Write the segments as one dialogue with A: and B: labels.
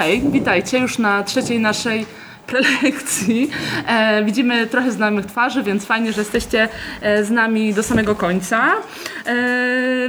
A: hej, witajcie już na trzeciej naszej prelekcji. E, widzimy trochę znajomych twarzy, więc fajnie, że jesteście e, z nami do samego końca. E,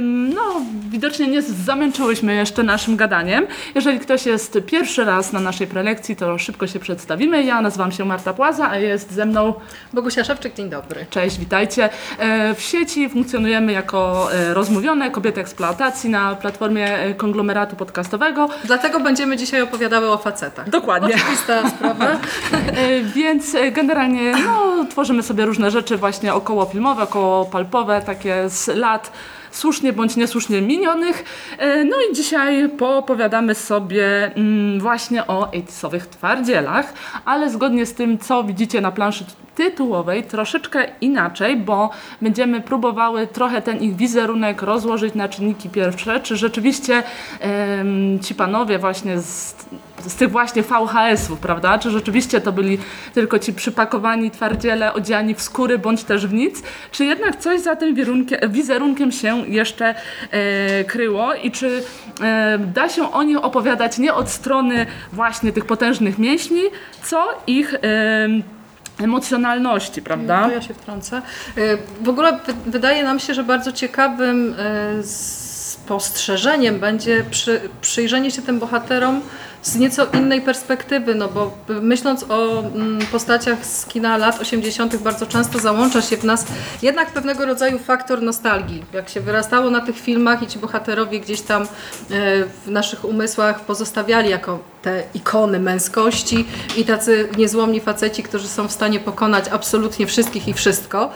A: no, widocznie nie zamęczyłyśmy jeszcze naszym gadaniem. Jeżeli ktoś jest pierwszy raz na naszej prelekcji, to szybko się przedstawimy. Ja nazywam się Marta Płaza, a jest ze mną
B: Bogusia Szewczyk, dzień dobry.
A: Cześć, witajcie. E, w sieci funkcjonujemy jako e, rozmówione kobiety eksploatacji na platformie e, konglomeratu podcastowego.
B: Dlatego będziemy dzisiaj opowiadały o facetach.
A: Dokładnie.
B: Oczywista sprawa.
A: E, Więc e, generalnie no, tworzymy sobie różne rzeczy właśnie około filmowe, około palpowe, takie z lat słusznie bądź niesłusznie minionych. E, No i dzisiaj poopowiadamy sobie mm, właśnie o 80 twardzielach, ale zgodnie z tym, co widzicie na planszy tytułowej, troszeczkę inaczej, bo będziemy próbowały trochę ten ich wizerunek rozłożyć na czynniki pierwsze, czy rzeczywiście em, ci panowie właśnie z z tych właśnie VHS-ów, prawda? Czy rzeczywiście to byli tylko ci przypakowani twardziele odziani w skóry bądź też w nic? Czy jednak coś za tym wizerunkiem, się jeszcze e, kryło i czy e, da się o nich opowiadać nie od strony właśnie tych potężnych mięśni, co ich e, emocjonalności, prawda?
B: To ja się wtrącę. Y, W ogóle wy- wydaje nam się, że bardzo ciekawym y, spostrzeżeniem będzie przy, przyjrzenie się tym bohaterom z nieco innej perspektywy, no bo myśląc o mm, postaciach z kina lat 80. bardzo często załącza się w nas jednak pewnego rodzaju faktor nostalgii. Jak się wyrastało na tych filmach i ci bohaterowie gdzieś tam y, w naszych umysłach pozostawiali jako te ikony męskości i tacy niezłomni faceci, którzy są w stanie pokonać absolutnie wszystkich i wszystko,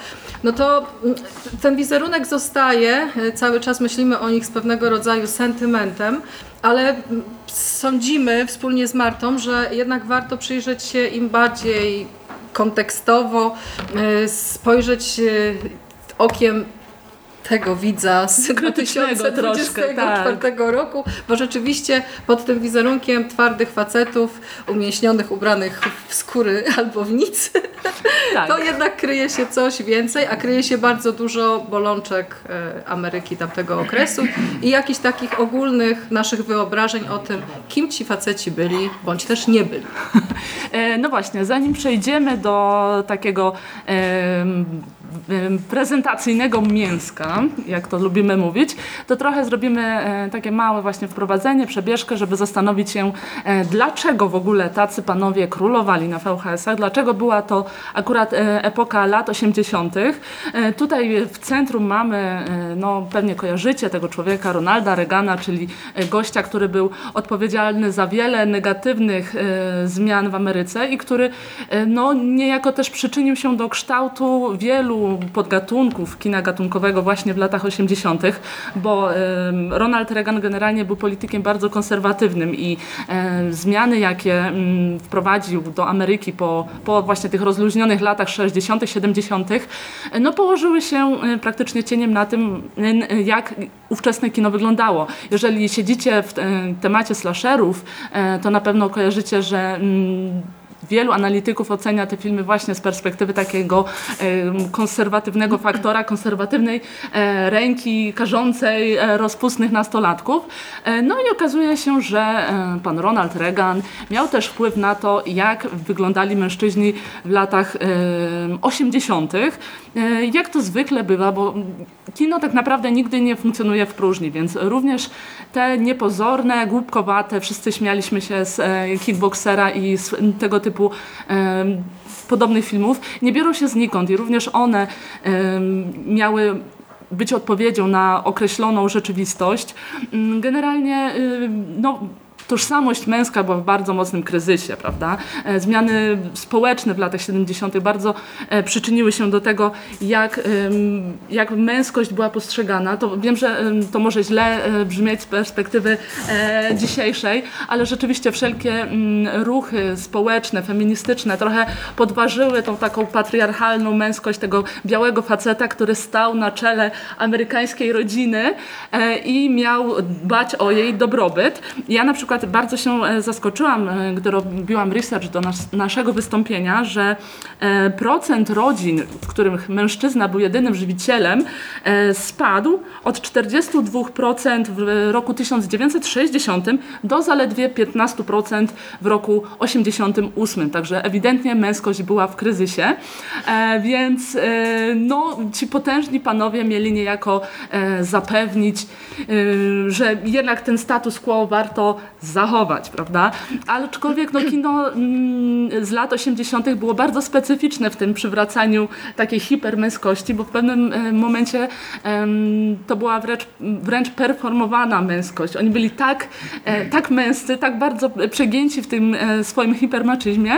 B: no to mm, ten wizerunek zostaje, y, cały czas myślimy o nich z pewnego rodzaju sentymentem, ale sądzimy wspólnie z Martą, że jednak warto przyjrzeć się im bardziej kontekstowo, y, spojrzeć y, okiem tego widza z
A: Krytycznego troszkę,
B: 2024
A: tak.
B: roku, bo rzeczywiście pod tym wizerunkiem twardych facetów, umieśnionych, ubranych w skóry albo w nic,
A: Tak.
B: to jednak kryje się coś więcej, a kryje się bardzo dużo bolączek e, Ameryki tamtego okresu i jakichś takich ogólnych naszych wyobrażeń o tym, kim ci faceci byli, bądź też nie byli.
A: E, No właśnie, zanim przejdziemy do takiego prezentacyjnego mięska, jak to lubimy mówić, to trochę zrobimy e, takie małe właśnie wprowadzenie, przebieżkę, żeby zastanowić się, e, dlaczego w ogóle tacy panowie królowali na VHS-ach, dlaczego była to akurat e, epoka lat 80. E, Tutaj w centrum mamy, no pewnie kojarzycie tego człowieka, Ronalda Reagana, czyli gościa, który był odpowiedzialny za wiele negatywnych zmian w Ameryce i który no, niejako też przyczynił się do kształtu wielu podgatunków kina gatunkowego właśnie w latach 80., bo Ronald Reagan generalnie był politykiem bardzo konserwatywnym i zmiany, jakie mm, wprowadził do Ameryki po, po właśnie tych rozluźnionych latach 60., 70., e, no, położyły się e, praktycznie cieniem na tym, jak ówczesne kino wyglądało. Jeżeli siedzicie w e, temacie slasherów, e, to na pewno kojarzycie, że mm, Wielu analityków ocenia te filmy właśnie z perspektywy takiego konserwatywnego faktora, konserwatywnej e, ręki karzącej e, rozpustnych nastolatków. E, no i okazuje się, że pan Ronald Reagan miał też wpływ na to, jak wyglądali mężczyźni w latach em, 80. E, jak to zwykle bywa, bo kino tak naprawdę nigdy nie funkcjonuje w próżni, więc również te niepozorne, głupkowate, wszyscy śmialiśmy się z kickboxera i z tego typu em, podobnych filmów, nie biorą się znikąd i również one miały być odpowiedzią na określoną rzeczywistość. Mm, Generalnie y, no, tożsamość męska była w bardzo mocnym kryzysie, prawda? E, Zmiany społeczne w latach 70. bardzo e, przyczyniły się do tego, jak, jak męskość była postrzegana. To wiem, że to może źle e, brzmieć z perspektywy dzisiejszej, ale rzeczywiście wszelkie mm, ruchy społeczne, feministyczne trochę podważyły tą taką patriarchalną męskość tego białego faceta, który stał na czele amerykańskiej rodziny i miał dbać o jej dobrobyt. Ja na przykład przykład bardzo się e, zaskoczyłam, e, gdy robiłam research do nas, naszego wystąpienia, że e, procent rodzin, w których mężczyzna był jedynym żywicielem, spadł od 42% w roku 1960 do zaledwie 15% w roku 88. Także ewidentnie męskość była w kryzysie, więc no, ci potężni panowie mieli niejako zapewnić, że jednak ten status quo warto zachować, prawda? Ale aczkolwiek no, kino mm, z lat 80. było bardzo specyficzne w tym przywracaniu takiej hipermęskości, bo w pewnym e, momencie em, to była wręcz, wręcz performowana męskość. Oni byli tak, e, tak męscy, tak bardzo przegięci w tym e, swoim hipermaczyzmie,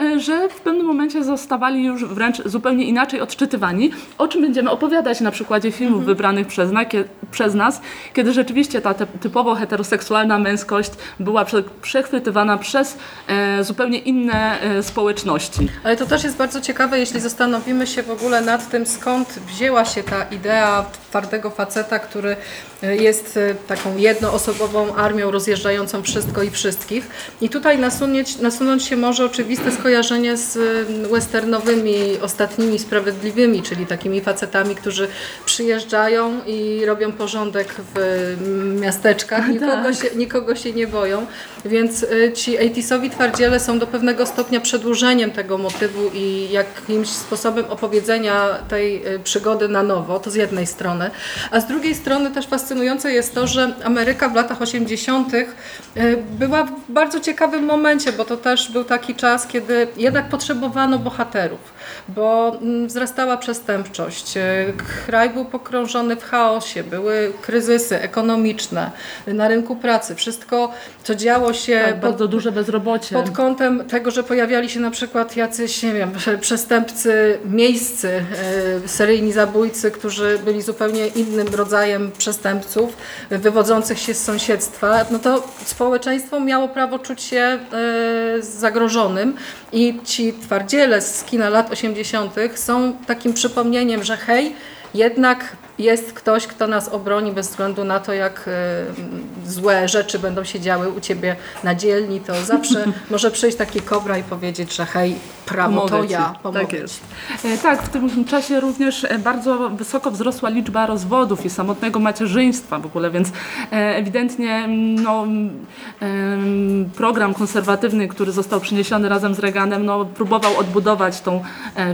A: e, że w pewnym momencie zostawali już wręcz zupełnie inaczej odczytywani, o czym będziemy opowiadać na przykładzie filmów wybranych przez, na, kie, przez nas, kiedy rzeczywiście ta te, typowo heteroseksualna męskość była prze, przechwytywana przez e, zupełnie inne e, społeczności.
B: Ale to też jest bardzo ciekawe, jeśli zastanowimy się w ogóle nad tym, skąd wzięła się ta idea twardego faceta, który e, jest taką jednoosobową armią rozjeżdżającą wszystko i wszystkich. I tutaj nasunąć, nasunąć się może oczywiste skojarzenie z e, westernowymi, ostatnimi sprawiedliwymi, czyli takimi facetami, którzy przyjeżdżają i robią porządek w mm, miasteczkach, nikogo, się, nikogo się nie boją. Więc y, ci 80sowi twardziele są do pewnego stopnia przedłużeniem tego motywu i jakimś sposobem opowiedzenia tej y, przygody na nowo, to z jednej strony. A z drugiej strony też fascynujące jest to, że Ameryka w latach 80. y, była w bardzo ciekawym momencie, bo to też był taki czas, kiedy jednak potrzebowano bohaterów bo mm, wzrastała przestępczość. E, Kraj był pogrążony w chaosie, były kryzysy ekonomiczne na rynku pracy. Wszystko, co działo się
A: Tak,
B: pod,
A: bardzo duże bezrobocie.
B: pod kątem tego, że pojawiali się na przykład jacyś, nie wiem, przestępcy miejscy, e, seryjni zabójcy, którzy byli zupełnie innym rodzajem przestępców, e, wywodzących się z sąsiedztwa, no to społeczeństwo miało prawo czuć się zagrożonym i ci twardziele z kina lat 80. są takim przypomnieniem, że hej, jednak jest ktoś, kto nas obroni bez względu na to, jak e, złe rzeczy będą się działy u ciebie na dzielni, to zawsze może przyjść taki kobra i powiedzieć, że hej, prawo to
A: ci.
B: ja, pomogę
A: Tak jest. E, Tak, w tym czasie również e, bardzo wysoko wzrosła liczba rozwodów i samotnego macierzyństwa w ogóle, więc ewidentnie mm, no, mm, program konserwatywny, który został przyniesiony razem z Reaganem, no, próbował odbudować tą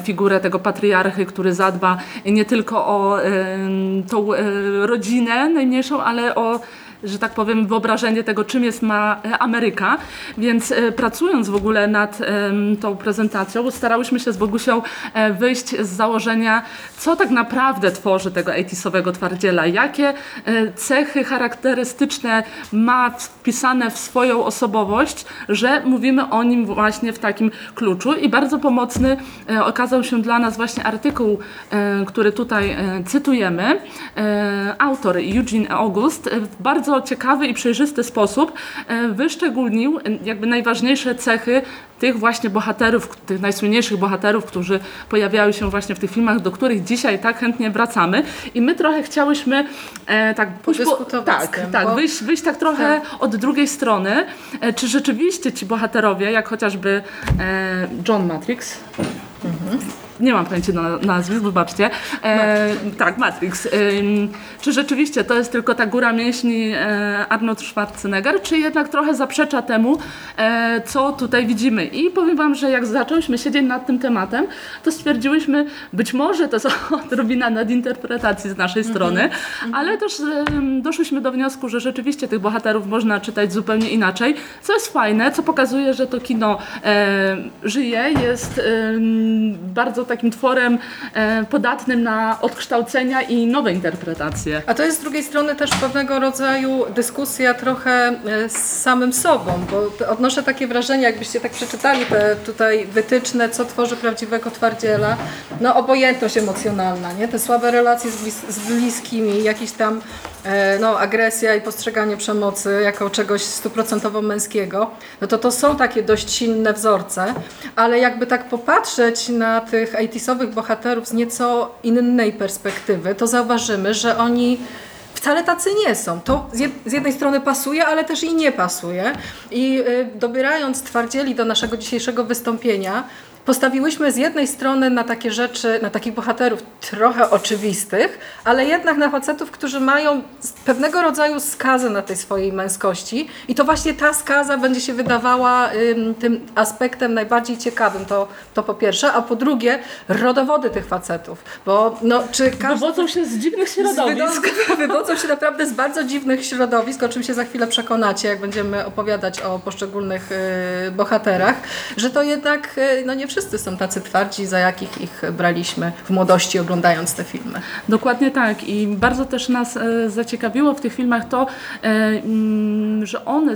A: figurę tego patriarchy, który zadba nie tylko o em, tą e, rodzinę najmniejszą, ale o że tak powiem, wyobrażenie tego, czym jest ma e, Ameryka. Więc e, pracując w ogóle nad tą prezentacją, starałyśmy się z Bogusią e, wyjść z założenia, co tak naprawdę tworzy tego 80sowego twardziela, jakie cechy charakterystyczne ma wpisane w swoją osobowość, że mówimy o nim właśnie w takim kluczu. I bardzo pomocny okazał się dla nas właśnie artykuł, który tutaj cytujemy. Autor Eugene August w bardzo ciekawy i przejrzysty sposób e, wyszczególnił e, jakby najważniejsze cechy tych właśnie bohaterów, tych najsłynniejszych bohaterów, którzy pojawiały się właśnie w tych filmach, do których dzisiaj tak chętnie wracamy. I my trochę chciałyśmy e, tak pójść po, tak,
B: tym,
A: tak,
B: bo-
A: wyjść, wyjść tak trochę od drugiej strony. E, czy rzeczywiście ci bohaterowie, jak chociażby e, John Matrix, nie mam pojęcia na nazwisk, wybaczcie. E, tak, Matrix. Ym, czy rzeczywiście to jest tylko ta góra mięśni e, Arnold Schwarzenegger, czy jednak trochę zaprzecza temu, e, co tutaj widzimy? I powiem Wam, że jak zaczęłyśmy siedzieć nad tym tematem, to stwierdziłyśmy, być może to jest odrobina nadinterpretacji z naszej strony, ale też doszłyśmy do wniosku, że rzeczywiście tych bohaterów można czytać zupełnie inaczej, co jest fajne, co pokazuje, że to kino e, żyje, jest bardzo takim tworem e, podatnym na odkształcenia i nowe interpretacje.
B: A to jest z drugiej strony też pewnego rodzaju dyskusja trochę e, z samym sobą, bo odnoszę takie wrażenie, jakbyście tak przeczytali te tutaj wytyczne, co tworzy prawdziwego twardziela, no obojętność emocjonalna, nie? te słabe relacje z, blis- z bliskimi, jakiś tam e, no, agresja i postrzeganie przemocy jako czegoś stuprocentowo męskiego, no to to są takie dość silne wzorce, ale jakby tak popatrzeć na tych 80sowych bohaterów z nieco innej perspektywy, to zauważymy, że oni wcale tacy nie są. To z, jed, z jednej strony pasuje, ale też i nie pasuje. I y, dobierając twardzieli do naszego dzisiejszego wystąpienia, Postawiłyśmy z jednej strony na takie rzeczy, na takich bohaterów trochę oczywistych, ale jednak na facetów, którzy mają pewnego rodzaju skazę na tej swojej męskości. I to właśnie ta skaza będzie się wydawała ym, tym aspektem najbardziej ciekawym, to, to po pierwsze, a po drugie rodowody tych facetów, bo no, czy każdy...
A: Wywodzą się z dziwnych środowisk.
B: Z wywodzą się naprawdę z bardzo dziwnych środowisk, o czym się za chwilę przekonacie, jak będziemy opowiadać o poszczególnych y, bohaterach, że to jednak y, no nie wszyscy są tacy twardzi, za jakich ich braliśmy w młodości oglądając te filmy.
A: Dokładnie tak i bardzo też nas e, zaciekawiło w tych filmach to, e, mm, że one,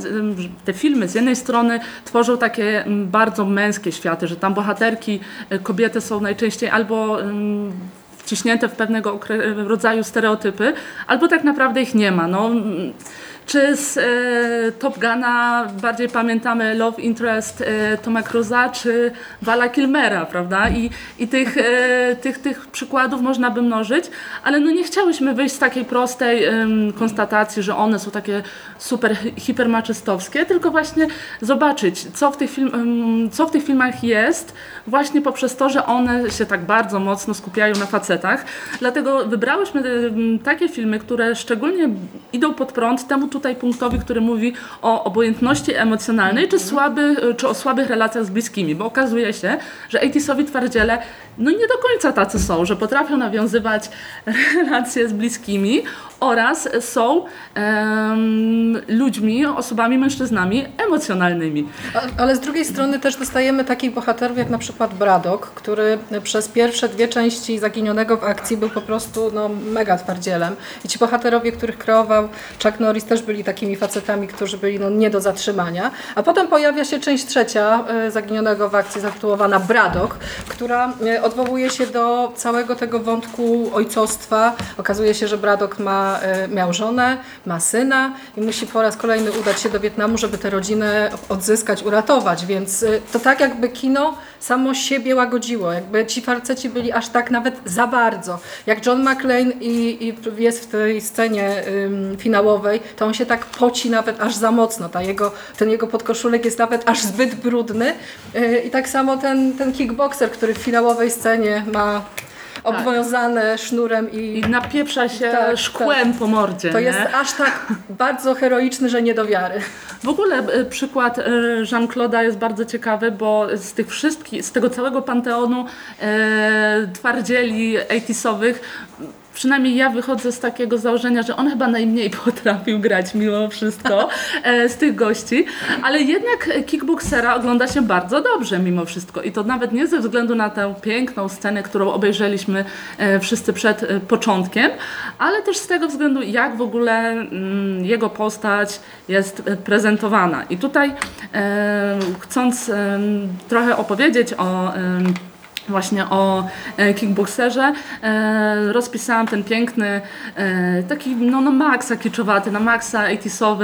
A: te filmy z jednej strony tworzą takie bardzo męskie światy, że tam bohaterki, e, kobiety są najczęściej albo wciśnięte w pewnego rodzaju stereotypy, albo tak naprawdę ich nie ma. No, czy z e, Top Guna bardziej pamiętamy Love Interest e, Toma Cruza, czy Vala Kilmera, prawda? I, i tych, e, tych, tych przykładów można by mnożyć, ale no nie chciałyśmy wyjść z takiej prostej konstatacji, że one są takie super hipermaczystowskie, tylko właśnie zobaczyć, co w, tych film, co w tych filmach jest, właśnie poprzez to, że one się tak bardzo mocno skupiają na facetach. Dlatego wybrałyśmy takie filmy, które szczególnie idą pod prąd temu tutaj punktowi, który mówi o obojętności emocjonalnej czy, słaby, czy o słabych relacjach z bliskimi, bo okazuje się, że 80 twardziele no nie do końca tacy są, że potrafią nawiązywać relacje z bliskimi oraz są ludźmi, osobami, mężczyznami emocjonalnymi.
B: Ale z drugiej strony też dostajemy takich bohaterów jak na przykład Braddock, który przez pierwsze dwie części Zaginionego w akcji był po prostu no, mega twardzielem. I ci bohaterowie, których kreował Chuck Norris też byli takimi facetami, którzy byli no, nie do zatrzymania. A potem pojawia się część trzecia e, Zaginionego w akcji zatytułowana Braddock, która e, odwołuje się do całego tego wątku ojcostwa. Okazuje się, że Braddock ma, e, miał żonę, ma syna i musi po raz kolejny udać się do Wietnamu, żeby tę rodzinę odzyskać, uratować. Więc to tak jakby kino samo siebie łagodziło. Jakby ci farceci byli aż tak nawet za bardzo. Jak John McClane i, i jest w tej scenie ym, finałowej, to on się tak poci nawet aż za mocno. Ta jego, ten jego podkoszulek jest nawet aż zbyt brudny. Yy, I tak samo ten, ten kickboxer, który w finałowej scenie ma obwiązane tak. sznurem i...
A: I napieprza się tak, szkłem tak. po mordzie.
B: To
A: nie?
B: jest aż tak bardzo heroiczny, że nie do wiary.
A: W ogóle e, przykład e, Jean-Claude'a jest bardzo ciekawy, bo z tych wszystkich, z tego całego panteonu e, twardzieli 80 przynajmniej ja wychodzę z takiego założenia, że on chyba najmniej potrafił grać mimo wszystko e, z tych gości, ale jednak Kickboxera ogląda się bardzo dobrze mimo wszystko i to nawet nie ze względu na tę piękną scenę, którą obejrzeliśmy e, wszyscy przed e, początkiem, ale też z tego względu, jak w ogóle mm, jego postać jest prezentowana. I tutaj chcąc trochę opowiedzieć o właśnie o e, kickboxerze. E, rozpisałam ten piękny, e, taki no, no maksa kiczowaty, na maksa 80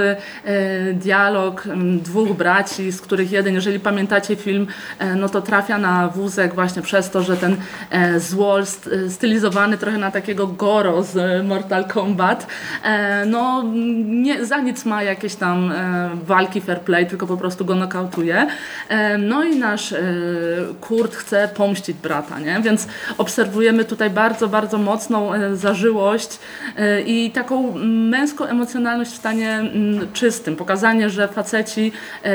A: dialog dwóch braci, z których jeden, jeżeli pamiętacie film, no to trafia na wózek właśnie przez to, że ten złol stylizowany trochę na takiego Goro z Mortal Kombat, no nie, za nic ma jakieś tam walki fair play, tylko po prostu go nokautuje. No i nasz Kurt chce pomścić brata, nie? Więc obserwujemy tutaj bardzo, bardzo mocną e, zażyłość e, i taką męską emocjonalność w stanie mm, czystym. Pokazanie, że faceci e,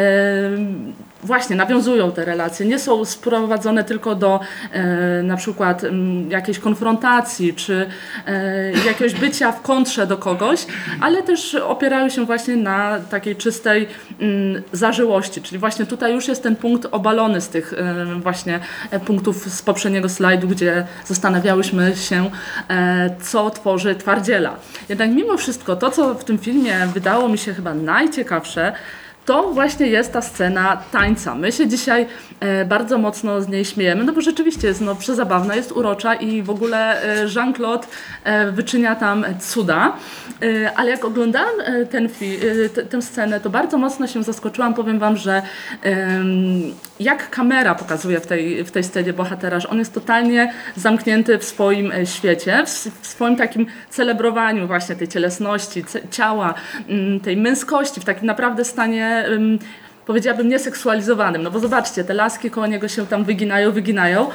A: właśnie nawiązują te relacje, nie są sprowadzone tylko do e, na przykład m, jakiejś konfrontacji czy e, jakiegoś bycia w kontrze do kogoś, ale też opierają się właśnie na takiej czystej m, zażyłości, czyli właśnie tutaj już jest ten punkt obalony z tych e, właśnie punktów z poprzedniego slajdu, gdzie zastanawiałyśmy się, e, co tworzy twardziela. Jednak mimo wszystko to, co w tym filmie wydało mi się chyba najciekawsze, to właśnie jest ta scena tańca. My się dzisiaj e, bardzo mocno z niej śmiejemy, no bo rzeczywiście jest no, przezabawna, jest urocza i w ogóle e, Jean-Claude e, wyczynia tam cuda. E, ale jak oglądałam e, ten fi- e, tę scenę, to bardzo mocno się zaskoczyłam. Powiem Wam, że jak kamera pokazuje w tej, w tej scenie bohatera, że on jest totalnie zamknięty w swoim e, świecie, w, swoim takim celebrowaniu właśnie tej cielesności, ciała, mm, tej męskości, w takim naprawdę stanie powiedziałabym nieseksualizowanym, no bo zobaczcie, te laski koło niego się tam wyginają, wyginają,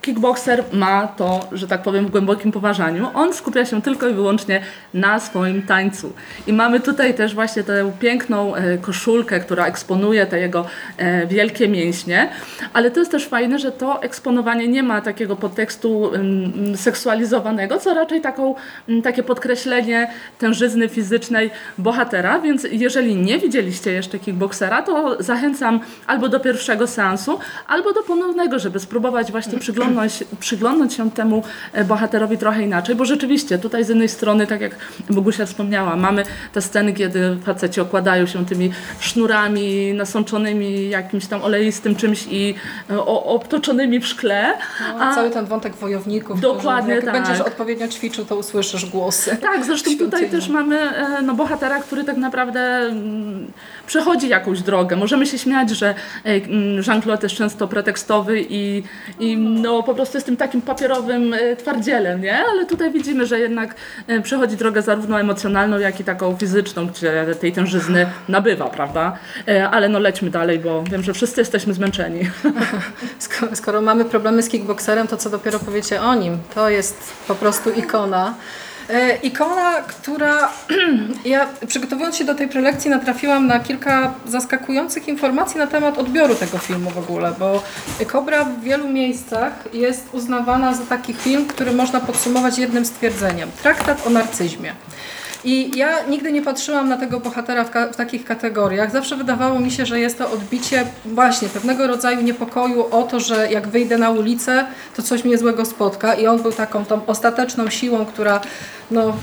A: kickboxer ma to, że tak powiem, w głębokim poważaniu. On skupia się tylko i wyłącznie na swoim tańcu. I mamy tutaj też właśnie tę piękną e, koszulkę, która eksponuje te jego e, wielkie mięśnie, ale to jest też fajne, że to eksponowanie nie ma takiego podtekstu seksualizowanego, co raczej taką, takie podkreślenie tężyzny fizycznej bohatera, więc jeżeli nie widzieliście jeszcze kickboxera, to zachęcam albo do pierwszego seansu, albo do ponownego, żeby spróbować właśnie przyglądać przyglądnąć, przyglądnąć się temu e, bohaterowi trochę inaczej, bo rzeczywiście tutaj z jednej strony, tak jak Bogusia wspomniała, mamy te sceny, kiedy faceci okładają się tymi sznurami nasączonymi jakimś tam oleistym czymś i e, obtoczonymi w szkle.
B: No, a cały ten wątek wojowników.
A: Dokładnie
B: jak
A: tak.
B: będziesz odpowiednio ćwiczył, to usłyszysz głosy.
A: Tak, zresztą tutaj też mamy e, no, bohatera, który tak naprawdę mm, przechodzi jakąś drogę. Możemy się śmiać, że mm, Jean-Claude jest często pretekstowy i, i no, po prostu jest tym takim papierowym e, twardzielem, nie? Ale tutaj widzimy, że jednak e, przechodzi drogę zarówno emocjonalną, jak i taką fizyczną, gdzie tej tężyzny nabywa, prawda? E, ale no lećmy dalej, bo wiem, że wszyscy jesteśmy zmęczeni.
B: Skoro, skoro mamy problemy z kickboxerem, to co dopiero powiecie o nim? To jest po prostu ikona. E, ikona, która ja przygotowując się do tej prelekcji natrafiłam na kilka zaskakujących informacji na temat odbioru tego filmu w ogóle, bo Kobra w wielu miejscach jest uznawana za taki film, który można podsumować jednym stwierdzeniem. Traktat o narcyzmie. I ja nigdy nie patrzyłam na tego bohatera w, w, takich kategoriach. Zawsze wydawało mi się, że jest to odbicie właśnie pewnego rodzaju niepokoju o to, że jak wyjdę na ulicę, to coś mnie złego spotka. I on był taką tą ostateczną siłą, która no,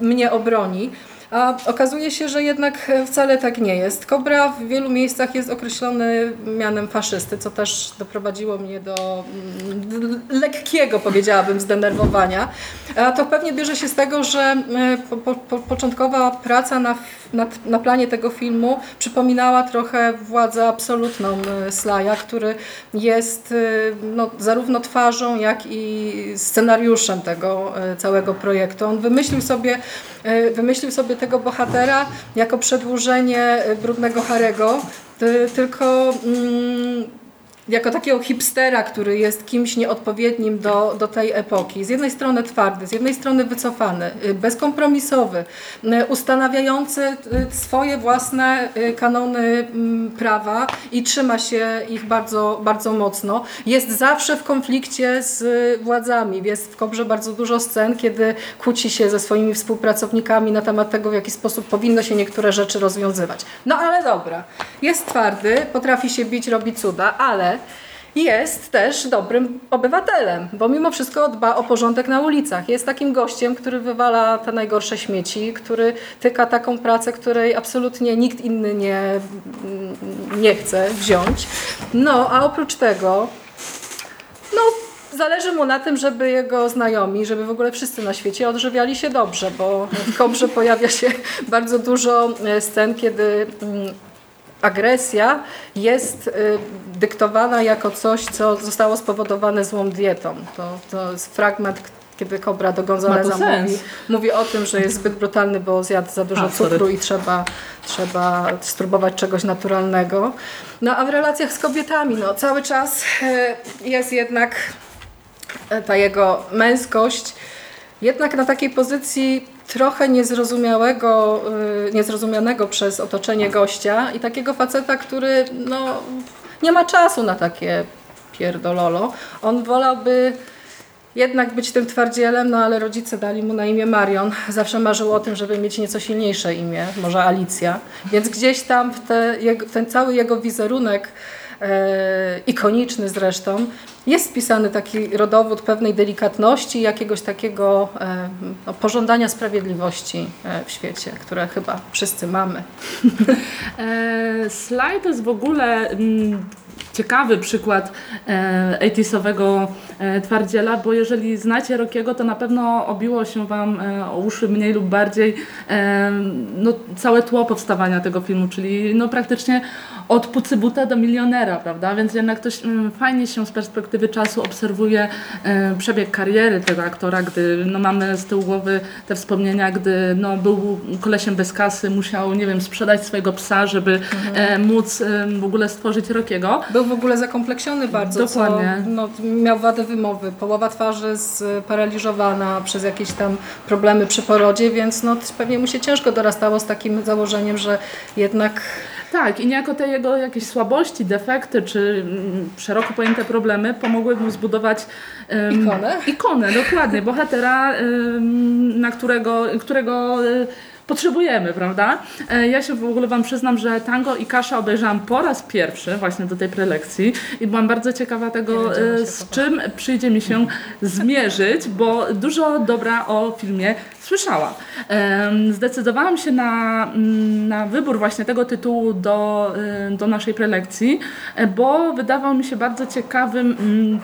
B: mnie obroni. A okazuje się, że jednak wcale tak nie jest. Kobra w wielu miejscach jest określony mianem faszysty, co też doprowadziło mnie do mm, lekkiego, powiedziałabym, zdenerwowania. A to pewnie bierze się z tego, że e, po, po, początkowa praca na, na, na, planie tego filmu przypominała trochę władzę absolutną e, Slaja, który jest e, no, zarówno twarzą, jak i scenariuszem tego całego projektu. On wymyślił sobie, wymyślił sobie tego bohatera jako przedłużenie brudnego Harego, tylko mm, jako takiego hipstera, który jest kimś nieodpowiednim do, do tej epoki. Z jednej strony twardy, z jednej strony wycofany, y, bezkompromisowy, y, ustanawiający y, swoje własne kanony mm, prawa i trzyma się ich bardzo, bardzo mocno. Jest zawsze w konflikcie z władzami. Jest w Kobrze bardzo dużo scen, kiedy kłóci się ze swoimi współpracownikami na temat tego, w jaki sposób powinno się niektóre rzeczy rozwiązywać. No ale dobra, jest twardy, potrafi się bić, robi cuda, ale jest też dobrym obywatelem, bo mimo wszystko dba o porządek na ulicach. Jest takim gościem, który wywala te najgorsze śmieci, który tyka taką pracę, której absolutnie nikt inny nie, nie chce wziąć. No, a oprócz tego, no, zależy mu na tym, żeby jego znajomi, żeby w ogóle wszyscy na świecie odżywiali się dobrze, bo w Kobrze pojawia się bardzo dużo e, scen, kiedy mm, agresja jest y, dyktowana jako coś, co zostało spowodowane złą dietą. To, to jest fragment, kiedy Kobra do Gonzaleza mówi, mówi o tym, że jest zbyt brutalny, bo zjadł za dużo a, cukru i trzeba, trzeba spróbować czegoś naturalnego. No a w relacjach z kobietami, no cały czas y, jest jednak y, ta jego męskość jednak na takiej pozycji trochę niezrozumiałego, y, niezrozumianego przez otoczenie gościa i takiego faceta, który no, nie ma czasu na takie pierdololo. On wolałby jednak być tym twardzielem, no ale rodzice dali mu na imię Marion. Zawsze marzył o tym, żeby mieć nieco silniejsze imię, może Alicja. Więc gdzieś tam te, ten cały jego wizerunek e, ikoniczny zresztą, jest wpisany taki rodowód pewnej delikatności, jakiegoś takiego e, no, pożądania sprawiedliwości e, w świecie, które chyba wszyscy mamy.
A: e, slajd jest w ogóle... Mm, ciekawy przykład e, 80 e, twardziela, bo jeżeli znacie Rokiego, to na pewno obiło się Wam e, o uszy mniej lub bardziej e, no, całe tło powstawania tego filmu, czyli no, praktycznie od Pucybuta do milionera, prawda? Więc jednak to mm, fajnie się z perspektywy czasu obserwuje e, przebieg kariery tego aktora, gdy no, mamy z tyłu głowy te wspomnienia, gdy no, był kolesiem bez kasy, musiał, nie wiem, sprzedać swojego psa, żeby e, móc e, w ogóle stworzyć Rokiego.
B: Był w ogóle zakompleksiony bardzo,
A: Dokładnie.
B: co no, miał wadę wymowy, połowa twarzy sparaliżowana przez jakieś tam problemy przy porodzie, więc no, pewnie mu się ciężko dorastało z takim założeniem, że jednak
A: Tak, i niejako te jego jakieś słabości, defekty czy mm, szeroko pojęte problemy pomogły mu zbudować em,
B: Ikonę?
A: Ikonę, dokładnie, bohatera, na którego, którego e, potrzebujemy, prawda? E, Ja się w ogóle Wam przyznam, że Tango i Kasza obejrzałam po raz pierwszy właśnie do tej prelekcji i byłam bardzo ciekawa tego, e, z czym przyjdzie mi się zmierzyć, bo dużo dobra o filmie słyszałam. Zdecydowałam się na, mm, na wybór właśnie tego tytułu do, y, do naszej prelekcji, e, bo wydawał mi się bardzo ciekawym mm,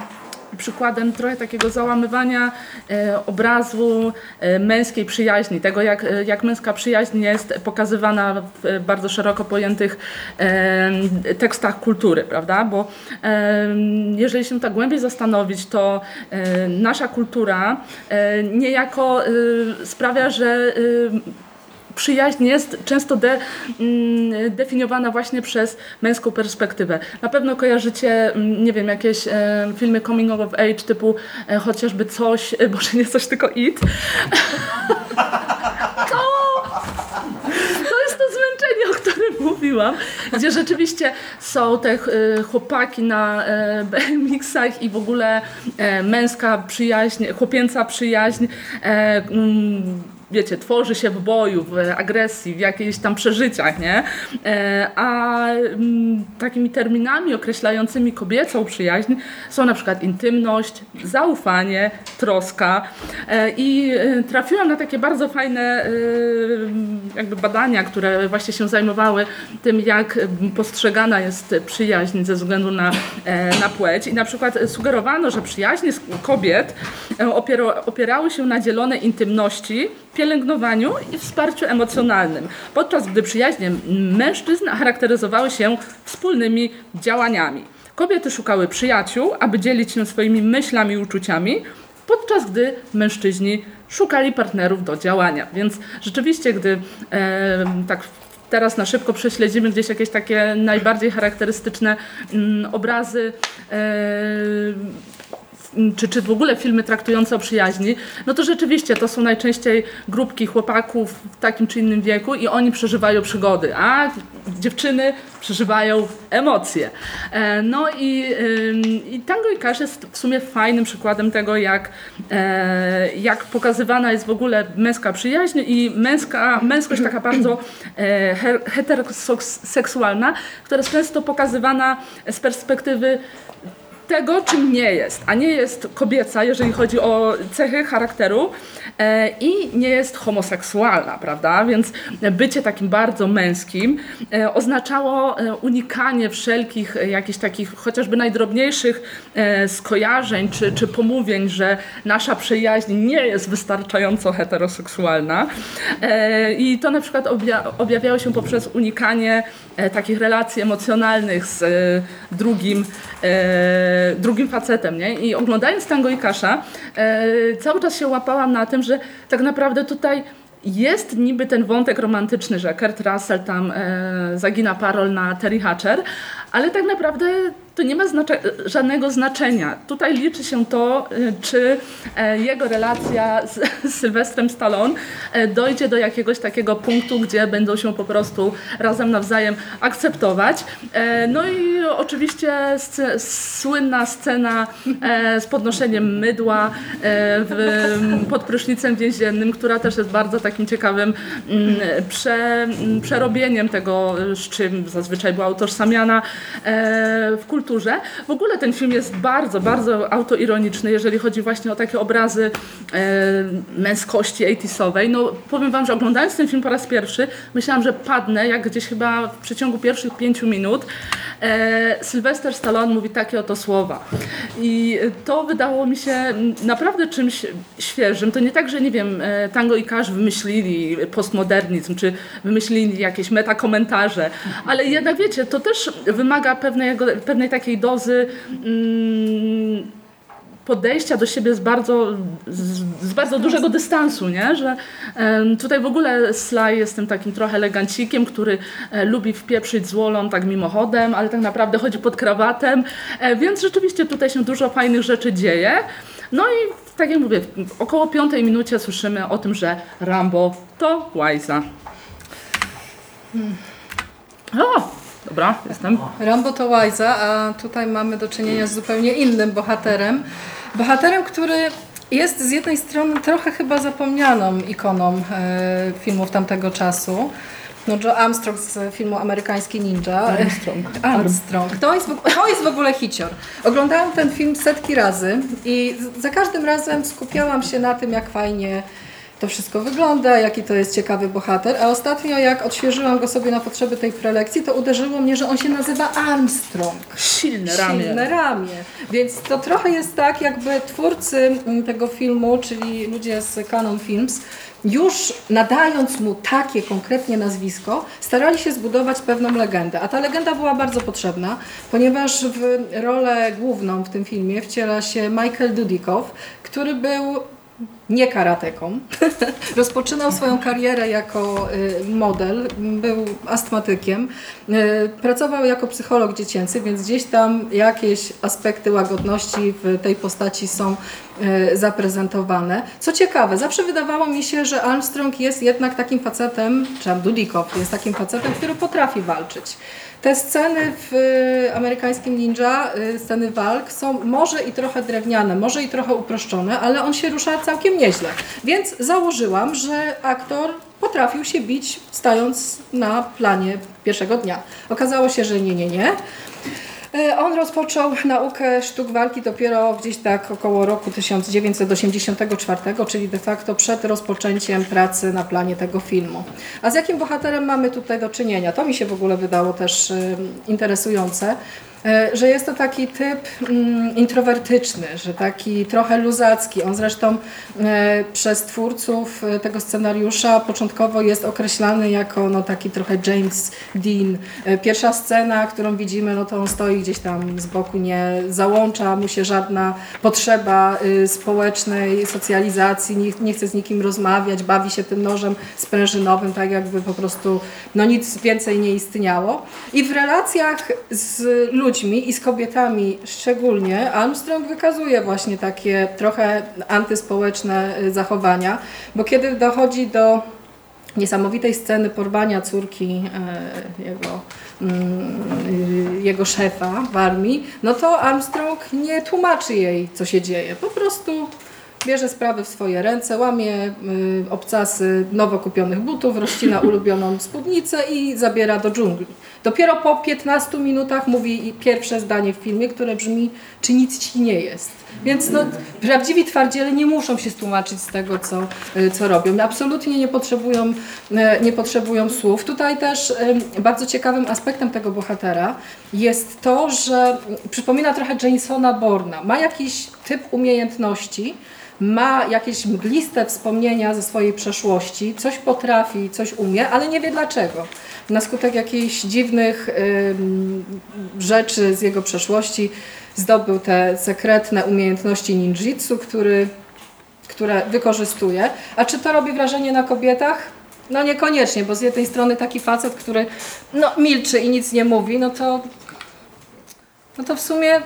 A: przykładem trochę takiego załamywania e, obrazu e, męskiej przyjaźni, tego jak, e, jak męska przyjaźń jest pokazywana w bardzo szeroko pojętych tekstach kultury, prawda? Bo jeżeli się tak głębiej zastanowić, to nasza kultura niejako sprawia, że przyjaźń jest często de, mm, definiowana właśnie przez męską perspektywę. Na pewno kojarzycie, mm, nie wiem, jakieś e, filmy coming of age typu e, chociażby coś, e, może nie coś, tylko it. to, to jest to zmęczenie, o którym mówiłam, gdzie rzeczywiście są te e, chłopaki na e, BMX-ach i w ogóle e, męska przyjaźń, chłopięca przyjaźń e, mm, wiecie, tworzy się w boju, w agresji, w jakichś tam przeżyciach, nie? E, A mm, takimi terminami określającymi kobiecą przyjaźń są na przykład intymność, zaufanie, troska. E, I e, trafiłam na takie bardzo fajne jakby badania, które właśnie się zajmowały tym, jak postrzegana jest przyjaźń ze względu na, na płeć. I na przykład sugerowano, że przyjaźnie kobiet opierały się na dzielonej intymności, pielęgnowaniu i wsparciu emocjonalnym, podczas gdy przyjaźnie mężczyzn charakteryzowały się wspólnymi działaniami. Kobiety szukały przyjaciół, aby dzielić się swoimi myślami i uczuciami, podczas gdy mężczyźni szukali partnerów do działania. Więc rzeczywiście, gdy e, tak teraz na szybko prześledzimy gdzieś jakieś takie najbardziej charakterystyczne mm, obrazy e, czy, czy w ogóle filmy traktujące o przyjaźni, no to rzeczywiście to są najczęściej grupki chłopaków w takim czy innym wieku i oni przeżywają przygody, a dziewczyny przeżywają emocje. E, No i, i Tango i Cash jest w sumie fajnym przykładem tego, jak, e, jak pokazywana jest w ogóle męska przyjaźń i męska, męskość taka bardzo e, he- heteroseksualna, która jest często pokazywana z perspektywy tego, czym nie jest, a nie jest kobieca, jeżeli chodzi o cechy charakteru e, i nie jest homoseksualna, prawda? Więc bycie takim bardzo męskim e, oznaczało e, unikanie wszelkich e, jakichś takich chociażby najdrobniejszych e, skojarzeń czy, czy pomówień, że nasza przyjaźń nie jest wystarczająco heteroseksualna. E, I to na przykład obja- objawiało się poprzez unikanie takich relacji emocjonalnych z drugim, e, drugim facetem. Nie? I oglądając Tango i Kasza, e, cały czas się łapałam na tym, że tak naprawdę tutaj jest niby ten wątek romantyczny, że Kurt Russell tam e, zagina parol na Terry Hatcher, ale tak naprawdę to nie ma znacze- żadnego znaczenia. Tutaj liczy się to, e, czy e, jego relacja z, Sylwestrem Stallone e, dojdzie do jakiegoś takiego punktu, gdzie będą się po prostu razem nawzajem akceptować. E, No i oczywiście słynna scena z podnoszeniem mydła w, pod prysznicem więziennym, która też jest bardzo takim ciekawym mm, prze, mm, przerobieniem tego, z czym zazwyczaj była utożsamiana w kulturze. W ogóle ten film jest bardzo, bardzo autoironiczny, jeżeli chodzi właśnie o takie obrazy e, męskości 80sowej. No powiem Wam, że oglądając ten film po raz pierwszy, myślałam, że padnę, jak gdzieś chyba w przeciągu pierwszych pięciu minut. E, Sylwester Stallone mówi takie oto słowa. I to wydało mi się naprawdę czymś świeżym. To nie tak, że nie wiem, e, Tango i Cash wymyślili postmodernizm, czy wymyślili jakieś metakomentarze, ale jednak wiecie, to też wymaga pewnego, pewnej takiej dozy mm, podejścia do siebie z bardzo, z, z bardzo dużego dystansu, nie? że tutaj w ogóle Sly jest tym takim trochę elegancikiem, który e, lubi wpieprzyć z Wolą tak mimochodem, ale tak naprawdę chodzi pod krawatem, e, więc rzeczywiście tutaj się dużo fajnych rzeczy dzieje. No i tak jak mówię, około piątej minucie słyszymy o tym, że Rambo to Wise'a. O, dobra, jestem.
B: Rambo to Wajza, a tutaj mamy do czynienia z zupełnie innym bohaterem. Bohaterem, który jest z jednej strony trochę chyba zapomnianą ikoną e, filmów tamtego czasu. No Joe Armstrong z filmu Amerykański Ninja.
A: Armstrong.
B: Armstrong. To jest, w, ogóle- to jest w ogóle hicior. Oglądałam ten film setki razy i za każdym razem skupiałam się na tym, jak fajnie to wszystko wygląda, jaki to jest ciekawy bohater. A ostatnio, jak odświeżyłam go sobie na potrzeby tej prelekcji, to uderzyło mnie, że on się nazywa Armstrong.
A: Silne ramię.
B: Silne ramię. Więc to trochę jest tak, jakby twórcy mm, tego filmu, czyli ludzie z Canon Films, już nadając mu takie konkretnie nazwisko, starali się zbudować pewną legendę. A ta legenda była bardzo potrzebna, ponieważ w rolę główną w tym filmie wciela się Michael Dudikoff, który był nie karateką. Rozpoczynał swoją karierę jako y, model, był astmatykiem, y, pracował jako psycholog dziecięcy, więc gdzieś tam jakieś aspekty łagodności w tej postaci są y, zaprezentowane. Co ciekawe, zawsze wydawało mi się, że Armstrong jest jednak takim facetem, czy tam Dudikoff jest takim facetem, który potrafi walczyć. Te sceny w y, amerykańskim ninja, y, sceny walk są może i trochę drewniane, może i trochę uproszczone, ale on się rusza całkiem nieźle. Więc założyłam, że aktor potrafił się bić stając na planie pierwszego dnia. Okazało się, że nie, nie, nie. E, On rozpoczął naukę sztuk walki dopiero gdzieś tak około roku 1984, czyli de facto przed rozpoczęciem pracy na planie tego filmu. A z jakim bohaterem mamy tutaj do czynienia? To mi się w ogóle wydało też interesujące. E, Że jest to taki typ mm, introwertyczny, że taki trochę luzacki. On zresztą e, przez twórców e, tego scenariusza początkowo jest określany jako no, taki trochę James Dean. Pierwsza scena, którą widzimy, no to on stoi gdzieś tam z boku, nie załącza mu się żadna potrzeba y, społecznej socjalizacji, nie, nie chce z nikim rozmawiać, bawi się tym nożem sprężynowym, tak jakby po prostu no nic więcej nie istniało. I w relacjach z ludźmi i z kobietami szczególnie Armstrong wykazuje właśnie takie trochę antyspołeczne y, zachowania, bo kiedy dochodzi do niesamowitej sceny porwania córki e, jego, mm, y, jego szefa w armii, no to Armstrong nie tłumaczy jej, co się dzieje. Po prostu bierze sprawy w swoje ręce, łamie y, obcasy nowo kupionych butów, rozcina ulubioną spódnicę i zabiera do dżungli. Dopiero po 15 minutach mówi pierwsze zdanie w filmie, które brzmi, czy nic ci nie jest. Więc no, prawdziwi twardziele nie muszą się tłumaczyć z tego, co, y, co robią. Absolutnie nie potrzebują, y, nie potrzebują słów. Tutaj też y, bardzo ciekawym aspektem tego bohatera jest to, że przypomina trochę Jasona Borna. Ma jakiś typ umiejętności, ma jakieś mgliste wspomnienia ze swojej przeszłości, coś potrafi, coś umie, ale nie wie dlaczego. Na skutek jakichś dziwnych ym, rzeczy z jego przeszłości zdobył te sekretne umiejętności ninjitsu, który, które wykorzystuje. A czy to robi wrażenie na kobietach? No niekoniecznie, bo z jednej strony taki facet, który no, milczy i nic nie mówi, no to, no to w sumie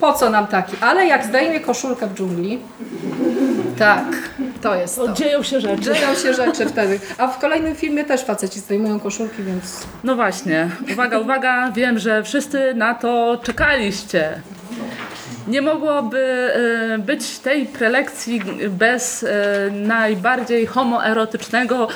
B: po co nam taki? Ale jak zdejmie koszulkę w dżungli, tak, to jest to.
A: Dzieją się rzeczy.
B: Dzieją się rzeczy wtedy. A w kolejnym filmie też faceci zdejmują koszulki, więc
A: No właśnie, uwaga, uwaga, wiem, że wszyscy na to czekaliście. Nie mogłoby e, być tej prelekcji bez e, najbardziej homoerotycznego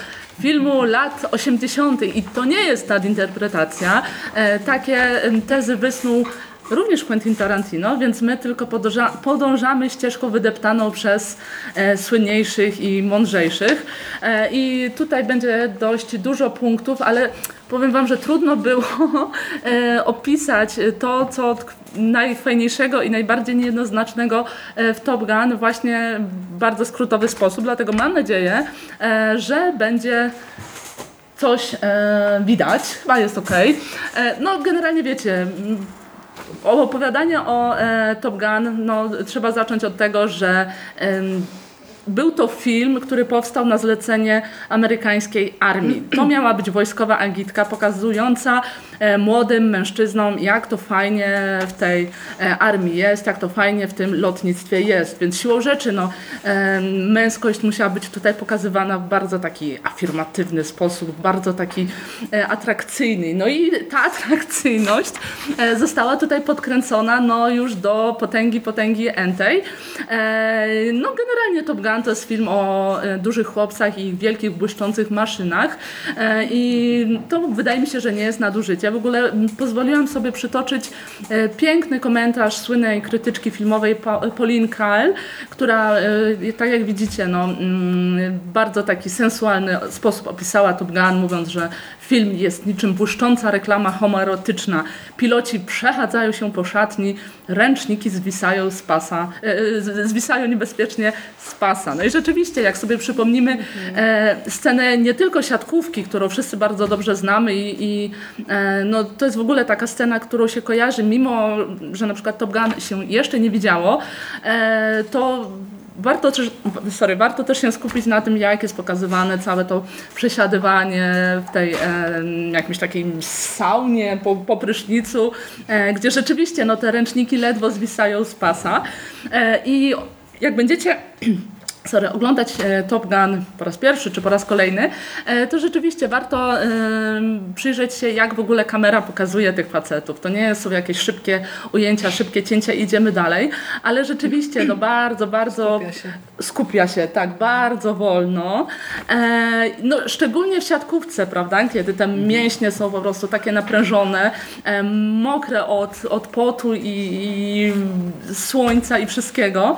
A: filmu lat 80. I to nie jest ta interpretacja. E, Takie tezy wysnuł również Quentin Tarantino, więc my tylko podąża, podążamy ścieżką wydeptaną przez e, słynniejszych i mądrzejszych. E, I tutaj będzie dość dużo punktów, ale powiem Wam, że trudno było e, opisać to, co najfajniejszego i najbardziej niejednoznacznego e, w Top Gun właśnie w bardzo skrótowy sposób, dlatego mam nadzieję, e, że będzie coś e, widać, chyba jest ok. No generalnie wiecie, opowiadanie o e, Top Gun, no, trzeba zacząć od tego, że był to film, który powstał na zlecenie amerykańskiej armii. To miała być wojskowa agitka pokazująca e, młodym mężczyznom, jak to fajnie w tej e, armii jest, jak to fajnie w tym lotnictwie jest. Więc siłą rzeczy no, e, męskość musiała być tutaj pokazywana w bardzo taki afirmatywny sposób, bardzo taki atrakcyjny. No i ta atrakcyjność została tutaj podkręcona no, już do potęgi, potęgi entej. No generalnie Top Gun to jest film o e, dużych chłopcach i wielkich, błyszczących maszynach e, i to wydaje mi się, że nie jest nadużycie. W ogóle pozwoliłam sobie przytoczyć e, piękny komentarz słynnej krytyczki filmowej Pauline Kael, która, tak jak widzicie, no, bardzo taki sensualny sposób opisała Top Gun, mówiąc, że film jest niczym błyszcząca reklama homoerotyczna. Piloci przechadzają się po szatni, ręczniki zwisają z pasa, zwisają niebezpiecznie z pasa no i rzeczywiście, jak sobie przypomnimy e, scenę nie tylko siatkówki, którą wszyscy bardzo dobrze znamy i, i e, no, to jest w ogóle taka scena, którą się kojarzy, mimo że na przykład Top Gun się jeszcze nie widziało, e, to warto też, sorry, warto też się skupić na tym, jak jest pokazywane całe to przesiadywanie w tej e, jakimś takiej saunie po, po prysznicu, e, gdzie rzeczywiście no, te ręczniki ledwo zwisają z pasa. E, I jak będziecie sorry, oglądać e, Top Gun po raz pierwszy czy po raz kolejny, e, to rzeczywiście warto przyjrzeć się, jak w ogóle kamera pokazuje tych facetów. To nie są jakieś szybkie ujęcia, szybkie cięcia i idziemy dalej, ale rzeczywiście no bardzo, bardzo skupia się, skupia się tak, bardzo wolno. E, no, szczególnie w siatkówce, prawda, kiedy te mhm. mięśnie są po prostu takie naprężone, mokre od, od potu i, i słońca i wszystkiego,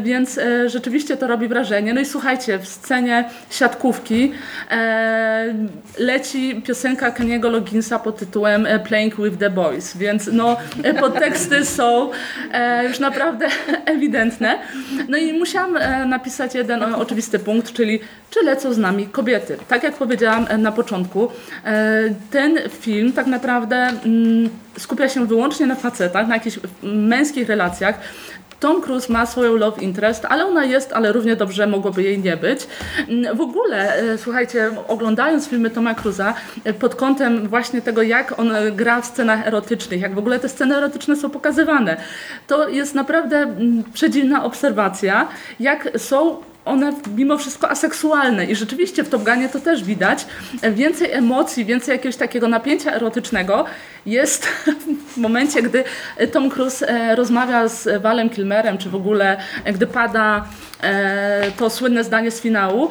A: więc rzeczywiście to to robi wrażenie. No i słuchajcie, w scenie siatkówki e, leci piosenka Keniego Loginsa pod tytułem e, Playing with the Boys, więc no e, podteksty są e, już naprawdę ewidentne. No i musiałam e, napisać jeden oczywisty punkt, czyli czy lecą z nami kobiety. Tak jak powiedziałam na początku, ten film tak naprawdę mm, skupia się wyłącznie na facetach, na jakichś męskich relacjach. Tom Cruise ma swoją love interest, ale ona jest, ale równie dobrze mogłoby jej nie być. W ogóle, e, słuchajcie, oglądając filmy Toma Cruise'a e, pod kątem właśnie tego, jak on gra w scenach erotycznych, jak w ogóle te sceny erotyczne są pokazywane, to jest naprawdę przedziwna obserwacja, jak są one mimo wszystko aseksualne i rzeczywiście w Top Gunie to też widać. Więcej emocji, więcej jakiegoś takiego napięcia erotycznego jest w momencie, gdy Tom Cruise e, rozmawia z Walem Kilmerem, czy w ogóle e, gdy pada e, to słynne zdanie z finału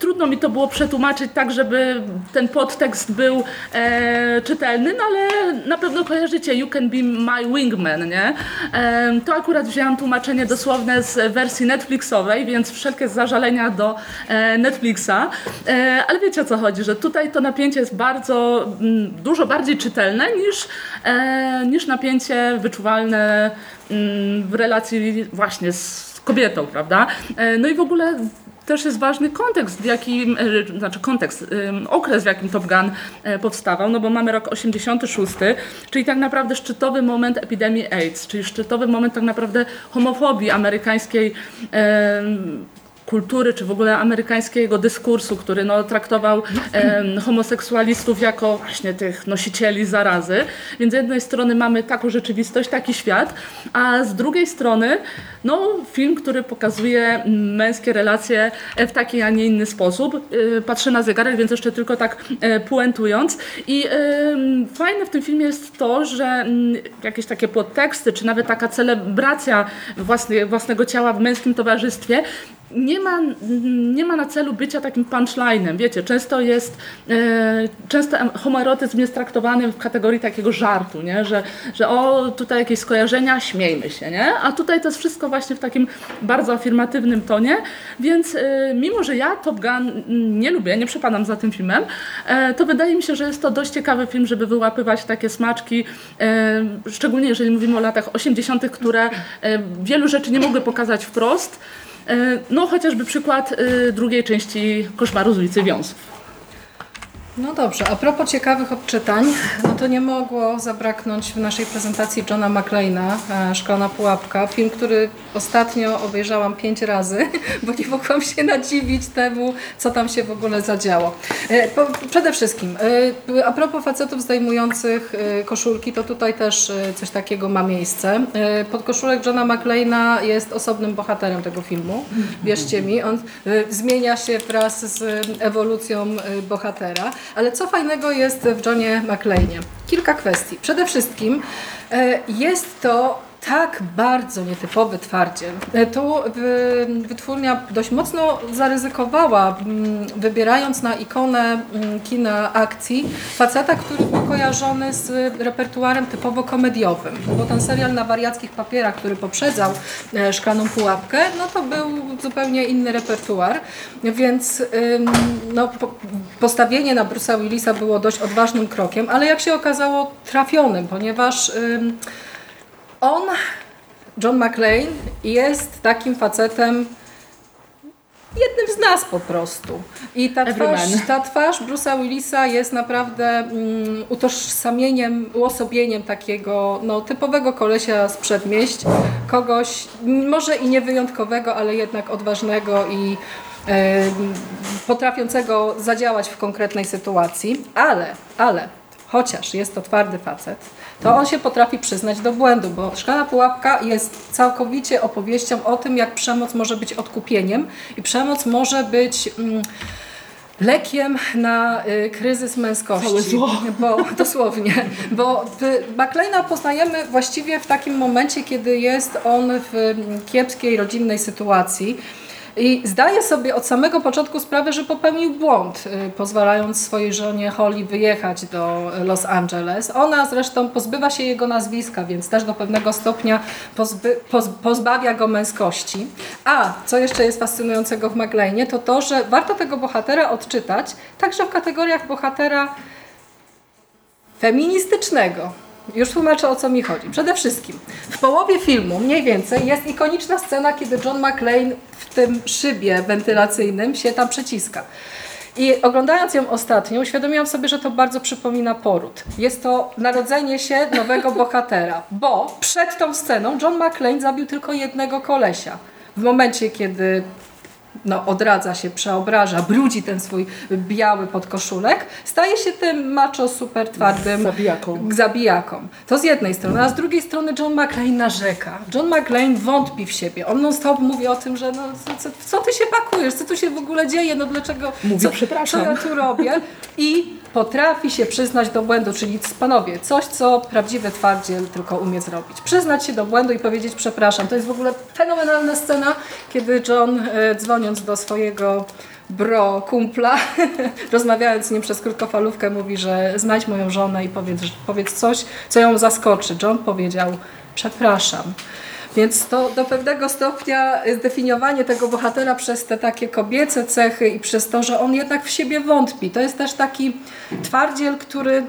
A: trudno mi to było przetłumaczyć tak, żeby ten podtekst był e, czytelny, no ale na pewno kojarzycie You Can Be My Wingman, nie? E, to akurat wzięłam tłumaczenie dosłowne z wersji Netflixowej, więc wszelkie zażalenia do e, Netflixa, e, ale wiecie o co chodzi, że tutaj to napięcie jest bardzo, m, mm, dużo bardziej czytelne niż, e, niż napięcie wyczuwalne m, mm, w relacji właśnie z kobietą, prawda? E, no i w ogóle też jest ważny kontekst, w jakim, e, znaczy kontekst, okres, w jakim Top Gun e, powstawał, no bo mamy rok 86, czyli tak naprawdę szczytowy moment epidemii AIDS, czyli szczytowy moment tak naprawdę homofobii amerykańskiej kultury, czy w ogóle amerykańskiego dyskursu, który no, traktował e, homoseksualistów jako właśnie tych nosicieli zarazy. Więc z jednej strony mamy taką rzeczywistość, taki świat, a z drugiej strony no, film, który pokazuje męskie relacje w taki, a nie inny sposób. E, patrzę na zegarek, więc jeszcze tylko tak e, puentując. I e, fajne w tym filmie jest to, że m, mm, jakieś takie podteksty, czy nawet taka celebracja własne, własnego ciała w męskim towarzystwie nie nie ma, nie ma na celu bycia takim punchlinem, wiecie, często jest, e, często homoerotyzm jest traktowany w kategorii takiego żartu, nie? Że, że o, tutaj jakieś skojarzenia, śmiejmy się, nie? A tutaj to jest wszystko właśnie w takim bardzo afirmatywnym tonie, więc e, mimo, że ja Top Gun nie lubię, nie przepadam za tym filmem, e, to wydaje mi się, że jest to dość ciekawy film, żeby wyłapywać takie smaczki, szczególnie jeżeli mówimy o latach 80., które wielu rzeczy nie mogły pokazać wprost. E, No chociażby przykład e, drugiej części Koszmaru z ulicy Wiązów.
B: No dobrze, a propos ciekawych odczytań, no to nie mogło zabraknąć w naszej prezentacji Johna McClane'a, e, Szklana Pułapka, film, który ostatnio obejrzałam pięć razy, bo nie mogłam się nadziwić temu, co tam się w ogóle zadziało. E, przede wszystkim, e, a propos facetów zdejmujących koszulki, to tutaj też coś takiego ma miejsce. Podkoszulek Johna McClane'a jest osobnym bohaterem tego filmu, wierzcie mi, on zmienia się wraz z ewolucją bohatera. Ale co fajnego jest w Johnie McClane'ie? Kilka kwestii. Przede wszystkim e, jest to tak bardzo nietypowy twardziel. E, Tu wy- wytwórnia dość mocno zaryzykowała, wybierając na ikonę kina akcji faceta, który był kojarzony z repertuarem typowo komediowym. Bo ten serial na wariackich papierach, który poprzedzał e, Szklaną Pułapkę, no to był zupełnie inny repertuar, więc no, po, postawienie na Bruce'a Willisa było dość odważnym krokiem, ale jak się okazało trafionym, ponieważ on, John McClane, jest takim facetem jednym z nas po prostu. I ta twarz, ta twarz Bruce'a Willisa jest naprawdę mm, utożsamieniem, uosobieniem takiego no, typowego kolesia z przedmieść. Kogoś może i niewyjątkowego, ale jednak odważnego i e, potrafiącego zadziałać w konkretnej sytuacji. Ale, ale, chociaż jest to twardy facet, to on się potrafi przyznać do błędu, bo Szklana Pułapka jest całkowicie opowieścią o tym, jak przemoc może być odkupieniem i przemoc może być mm, lekiem na y, kryzys męskości.
A: Całe zło.
B: Bo, dosłownie, bo McLeana poznajemy właściwie w takim momencie, kiedy jest on w mm, kiepskiej rodzinnej sytuacji. I zdaje sobie od samego początku sprawę, że popełnił błąd, y, pozwalając swojej żonie Holly wyjechać do Los Angeles. Ona zresztą pozbywa się jego nazwiska, więc też do pewnego stopnia pozby, poz, pozbawia go męskości. A co jeszcze jest fascynującego w McLeanie, to to, że warto tego bohatera odczytać także w kategoriach bohatera feministycznego. Już tłumaczę o co mi chodzi. Przede wszystkim w połowie filmu mniej więcej jest ikoniczna scena, kiedy John McClane w tym szybie wentylacyjnym się tam przeciska. I oglądając ją ostatnio, uświadomiłam sobie, że to bardzo przypomina poród. Jest to narodzenie się nowego bohatera, bo przed tą sceną John McClane zabił tylko jednego kolesia. W momencie, kiedy no, odradza się, przeobraża, brudzi ten swój biały podkoszulek, staje się tym macho super twardym
A: Zabijaką.
B: zabijaką. To z jednej strony, a z drugiej strony John McClane narzeka. John McClane wątpi w siebie. On non stop mówi o tym, że no, co, co, ty się pakujesz, co tu się w ogóle dzieje, no dlaczego,
A: Mówi,
B: co,
A: przepraszam.
B: co ja tu robię i potrafi się przyznać do błędu, czyli panowie, coś co prawdziwy twardziel tylko umie zrobić. Przyznać się do błędu i powiedzieć przepraszam. To jest w ogóle fenomenalna scena, kiedy John e, dzwoniąc do swojego bro, kumpla, rozmawiając z nim przez krótkofalówkę, mówi, że znajdź moją żonę i powiedz, powiedz coś, co ją zaskoczy. John powiedział, przepraszam. Więc to do pewnego stopnia zdefiniowanie tego bohatera przez te takie kobiece cechy i przez to, że on jednak w siebie wątpi. To jest też taki twardziel, który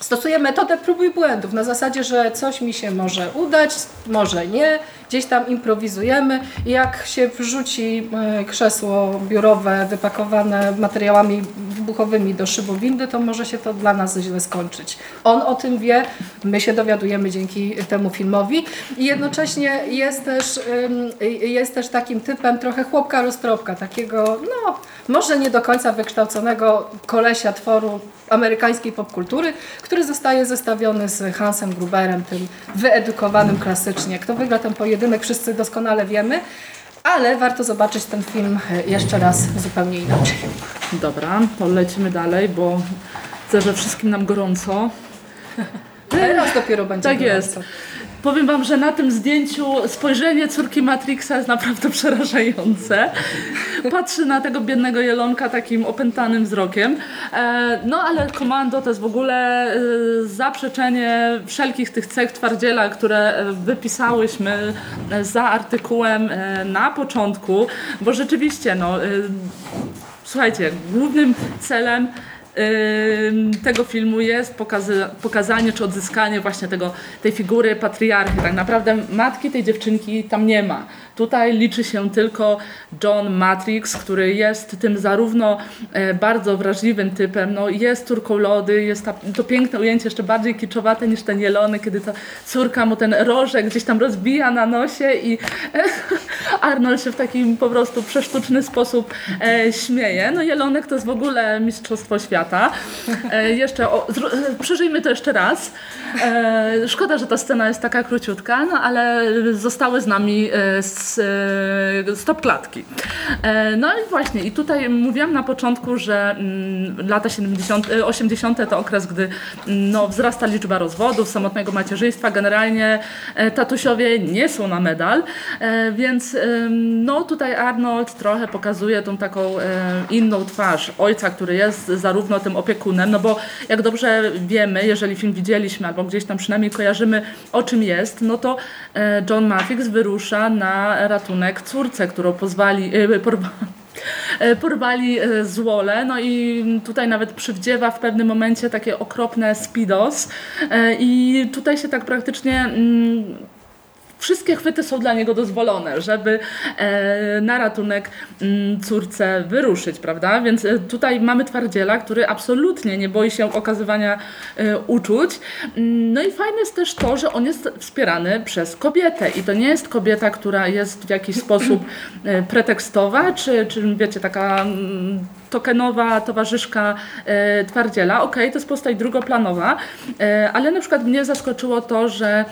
B: stosuje metodę prób i błędów na zasadzie, że coś mi się może udać, może nie, gdzieś tam improwizujemy i jak się wrzuci e, krzesło biurowe wypakowane materiałami wybuchowymi do szybu windy, to może się to dla nas źle skończyć. On o tym wie, my się dowiadujemy dzięki temu filmowi i jednocześnie jest też, jest też takim typem trochę chłopka roztropka, takiego no może nie do końca wykształconego kolesia tworu amerykańskiej popkultury, który zostaje zestawiony z Hansem Gruberem, tym wyedukowanym klasycznie. Kto wygra ten pojedynek, wszyscy doskonale wiemy, ale warto zobaczyć ten film jeszcze raz zupełnie inaczej.
A: Dobra, to lecimy dalej, bo że wszystkim nam gorąco.
B: Teraz dopiero będzie
A: Tak
B: gorąco.
A: jest. Powiem wam, że na tym zdjęciu spojrzenie córki Matrixa jest naprawdę przerażające. Patrzy na tego biednego jelonka takim opętanym wzrokiem. E, no ale komando to jest w ogóle e, zaprzeczenie wszelkich tych cech twardziela, które e, wypisałyśmy za artykułem na początku, bo rzeczywiście no, słuchajcie, głównym celem tego filmu jest pokazy, pokazanie czy odzyskanie właśnie tego, tej figury patriarchy. Tak naprawdę matki tej dziewczynki tam nie ma. Tutaj liczy się tylko John Matrix, który jest tym zarówno e, bardzo wrażliwym typem, no jest córką lody, jest ta, to piękne ujęcie, jeszcze bardziej kiczowate niż ten jelony, kiedy ta córka mu ten rożek gdzieś tam rozbija na nosie i e, Arnold się w taki po prostu przesztuczny sposób e, śmieje. No jelonek to jest w ogóle mistrzostwo świata. Jeszcze, o, przeżyjmy to jeszcze raz. Szkoda, że ta scena jest taka króciutka, no ale zostały z nami e, z, e, stop klatki. E, no i właśnie, i tutaj mówiłam na początku, że mm, lata 70, e, 80 to okres, gdy mm, no, wzrasta liczba rozwodów, samotnego macierzyństwa. Generalnie e, tatusiowie nie są na medal, e, więc no tutaj Arnold trochę pokazuje tą taką e, inną twarz ojca, który jest zarówno tym opiekunem, no bo jak dobrze wiemy, jeżeli film widzieliśmy albo gdzieś tam przynajmniej kojarzymy o czym jest, no to e, John Matrix wyrusza na ratunek córce, którą pozwali, e, porwa, e, porwali e, złole, no i tutaj nawet przywdziewa w pewnym momencie takie okropne spidos i tutaj się tak praktycznie mm, wszystkie chwyty są dla niego dozwolone, żeby e, na ratunek mm, córce wyruszyć, prawda? Więc e, tutaj mamy twardziela, który absolutnie nie boi się okazywania e, uczuć. Mm, No i fajne jest też to, że on jest wspierany przez kobietę i to nie jest kobieta, która jest w jakiś sposób pretekstowa, czy, czy wiecie, taka mm, tokenowa towarzyszka e, twardziela. Okej, to jest postać drugoplanowa, e, ale na przykład mnie zaskoczyło to, że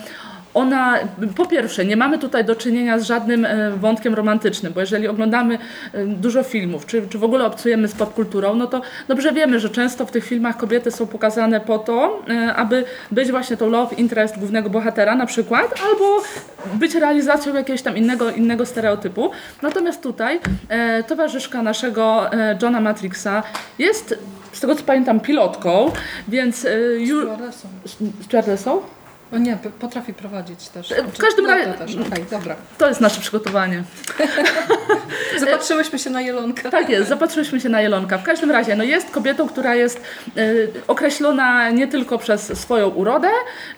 A: ona, po pierwsze, nie mamy tutaj do czynienia z żadnym e, wątkiem romantycznym, bo jeżeli oglądamy e, dużo filmów, czy, czy w ogóle obcujemy z popkulturą, no to dobrze wiemy, że często w tych filmach kobiety są pokazane po to, e, aby być właśnie tą love interest głównego bohatera na przykład, albo być realizacją jakiegoś tam innego, innego stereotypu. Natomiast tutaj e, towarzyszka naszego e, Johna Matrixa jest, z tego co pamiętam, pilotką, więc e, już...
B: Stewardessą.
A: Stewardessą?
B: O nie, potrafi prowadzić też.
A: W każdym razie-
B: też. Okej, dobra.
A: To jest nasze przygotowanie.
B: Zapatrzyłyśmy się na Jelonka.
A: Tak jest, zapatrzyliśmy się na Jelonka. W każdym razie, no jest kobietą, która jest y, określona nie tylko przez swoją urodę,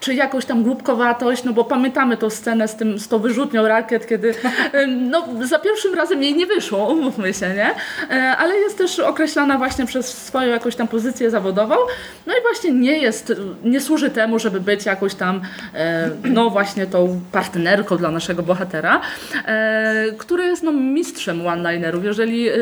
A: czy jakąś tam głupkowatość, no bo pamiętamy tą scenę z, tym, z tą wyrzutnią rakiet, kiedy y, no, za pierwszym razem jej nie wyszło, umówmy się, nie? Y, ale jest też określana właśnie przez swoją jakąś tam pozycję zawodową, no i właśnie nie jest, nie służy temu, żeby być jakąś tam, y, no właśnie tą partnerką dla naszego bohatera, e, który jest no, mistrzem one-linerów. Jeżeli e,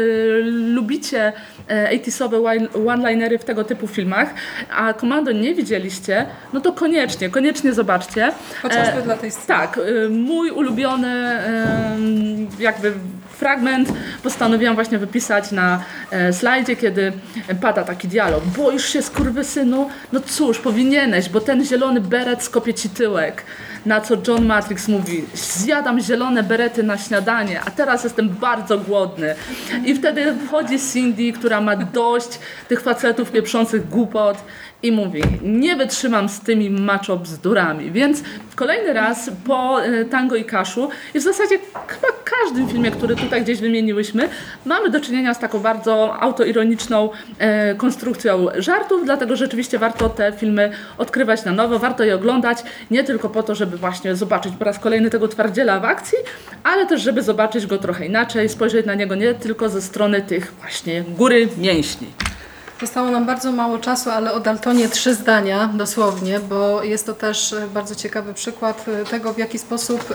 A: lubicie e, 80-owe one- one-linery w tego typu filmach, a Komando nie widzieliście, no to koniecznie, koniecznie zobaczcie.
B: Chociażby
A: E,
B: dla tej sceny.
A: tak, mój ulubiony jakby fragment postanowiłam właśnie wypisać na e, slajdzie, kiedy pada taki dialog. Boisz się, skurwysynu? No cóż, powinieneś, bo ten zielony beret skopie ci tyłek. Na co John Matrix mówi, zjadam zielone berety na śniadanie, a teraz jestem bardzo głodny. I wtedy wchodzi Cindy, która ma dość tych facetów pieprzących głupot i mówi, nie wytrzymam z tymi macho bzdurami. Więc kolejny raz po e, Tango i Kaszu i w zasadzie chyba każdym filmie, który tutaj gdzieś wymieniłyśmy, mamy do czynienia z taką bardzo autoironiczną e, konstrukcją żartów, dlatego rzeczywiście warto te filmy odkrywać na nowo, warto je oglądać, nie tylko po to, żeby właśnie zobaczyć po raz kolejny tego twardziela w akcji, ale też żeby zobaczyć go trochę inaczej, spojrzeć na niego nie tylko ze strony tych właśnie góry mięśni.
B: Zostało nam bardzo mało czasu, ale o Daltonie trzy zdania dosłownie, bo jest to też e, bardzo ciekawy przykład e, tego, w jaki sposób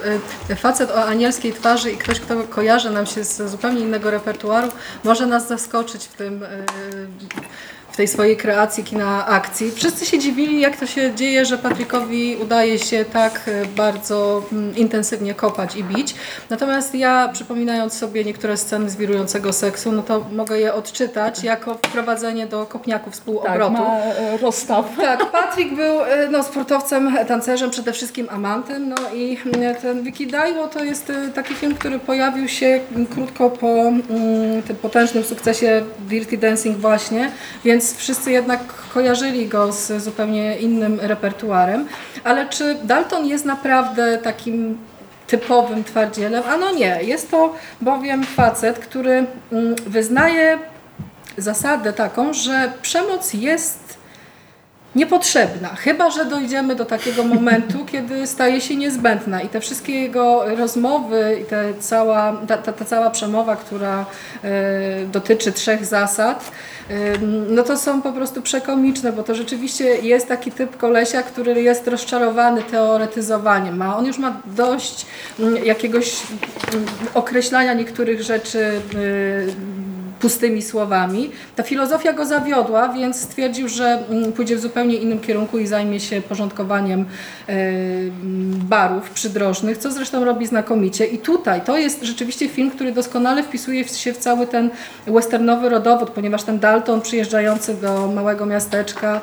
B: e, facet o anielskiej twarzy i ktoś, kto kojarzy nam się z zupełnie innego repertuaru, może nas zaskoczyć w tym, w tej swojej kreacji kina akcji. Wszyscy się dziwili, jak to się dzieje, że Patrykowi udaje się tak e, bardzo mm, intensywnie kopać i bić. Natomiast ja, przypominając sobie niektóre sceny z wirującego seksu, no to mogę je odczytać jako wprowadzenie do kopniaków
A: Tak,
B: współobrotu.
A: ma e, rozstaw.
B: Tak, Patryk był e, no, sportowcem, tancerzem, przede wszystkim amantem. No i mm, ten Wikidajło to jest taki film, który pojawił się krótko po mm, tym potężnym sukcesie Dirty Dancing właśnie, więc wszyscy jednak kojarzyli go z zupełnie innym repertuarem. Ale czy Dalton jest naprawdę takim typowym twardzielem? Ano nie, jest to bowiem facet, który mm, wyznaje zasadę taką, że przemoc jest niepotrzebna, chyba że dojdziemy do takiego momentu, kiedy staje się niezbędna. I te wszystkie jego rozmowy i te cała, ta, ta, ta cała przemowa, która e, dotyczy trzech zasad, e, no to są po prostu przekomiczne, bo to rzeczywiście jest taki typ kolesia, który jest rozczarowany teoretyzowaniem, a on już ma dość mm, jakiegoś mm, określania niektórych rzeczy e, pustymi słowami. Ta filozofia go zawiodła, więc stwierdził, że mm, pójdzie w zupełnie innym kierunku i zajmie się porządkowaniem e, mm, barów przydrożnych, co zresztą robi znakomicie. I tutaj to jest rzeczywiście film, który doskonale wpisuje się w cały ten westernowy rodowód, ponieważ ten Dalton przyjeżdżający do małego miasteczka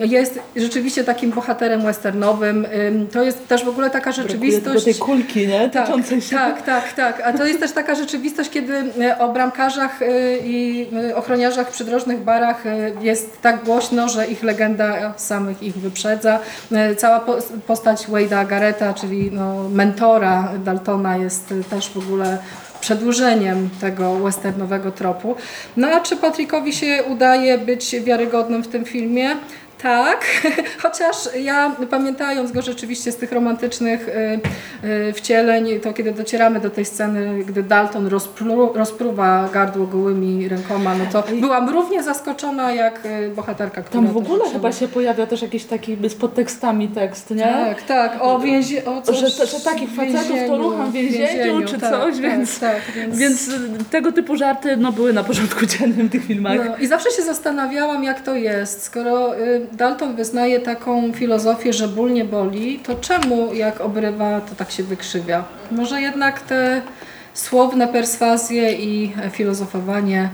B: jest rzeczywiście takim bohaterem westernowym. To jest też w ogóle taka rzeczywistość...
A: Do tej kulki, nie?
B: Tak, tak, tak, tak. A to jest też taka rzeczywistość, kiedy e, o bramkarzach e, i e, ochroniarzach przydrożnych barach e, jest tak głośno, że ich legenda samych ich wyprzedza. Cała po- postać Wade'a Garreta, czyli no, mentora Daltona jest też w ogóle przedłużeniem tego westernowego tropu. No a czy Patrickowi się udaje być wiarygodnym w tym filmie? Tak, chociaż ja pamiętając go rzeczywiście z tych romantycznych y, y, wcieleń, to kiedy docieramy do tej sceny, gdy Dalton rozpru, rozpruwa gardło gołymi rękoma, no to byłam równie zaskoczona jak y, bohaterka, która
A: Tam w ogóle chyba się pojawia też jakiś taki z podtekstami tekst, nie?
B: Tak, tak, o więzi... O coś
A: Że, że takich facetów to rucham w więzieniu, czy
B: tak,
A: coś,
B: tak,
A: więc,
B: tak, więc...
A: więc tego typu żarty no, były na porządku dziennym w tych filmach.
B: No, I zawsze się zastanawiałam, jak to jest. Skoro y, Dalton wyznaje taką filozofię, że ból nie boli, to czemu jak obrywa, to tak się wykrzywia? Może jednak te słowne perswazje i filozofowanie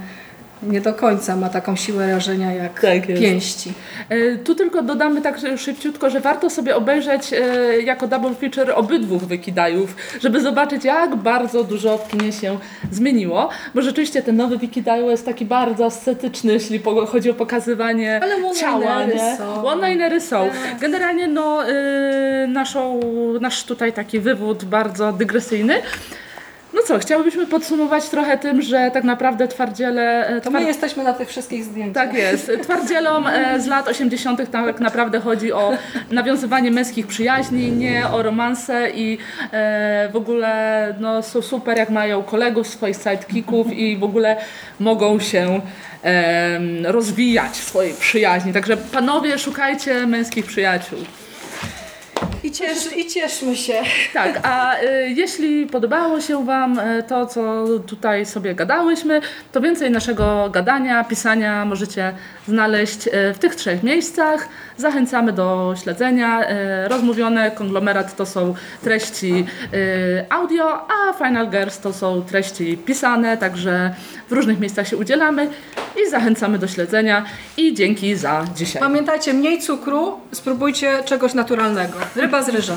B: nie do końca ma taką siłę rażenia jak
A: Tak
B: pięści.
A: E, Tu tylko dodamy tak szybciutko, że warto sobie obejrzeć e, jako double feature obydwu wikidajów, żeby zobaczyć jak bardzo dużo w kinie się zmieniło, bo rzeczywiście ten nowy wikidaju jest taki bardzo ascetyczny, jeśli chodzi o pokazywanie
B: Ale one-linery
A: ciała. One-linery są.
B: Tak.
A: Generalnie no, e, naszą, nasz tutaj taki wywód bardzo dygresyjny. Co, chciałybyśmy podsumować trochę tym, że tak naprawdę twardziele... e,
B: To my jesteśmy na tych wszystkich zdjęciach.
A: tak jest. Twardzielom e, z lat 80. tak naprawdę chodzi o nawiązywanie męskich przyjaźni, nie o romanse i e, w ogóle no, są super, jak mają kolegów, swoich sidekicków i w ogóle mogą się rozwijać w swojej przyjaźni. Także panowie, szukajcie męskich przyjaciół.
B: I, cieszy, I cieszmy się.
A: Tak, a y, jeśli podobało się Wam y, to, co tutaj sobie gadałyśmy, to więcej naszego gadania, pisania możecie znaleźć y, w tych trzech miejscach. Zachęcamy do śledzenia. Rozmówione konglomerat to są treści audio, a Final Girls to są treści pisane, także w różnych miejscach się udzielamy i zachęcamy do śledzenia i dzięki za dzisiaj.
B: Pamiętajcie, mniej cukru, spróbujcie czegoś naturalnego. Ryba z ryżem.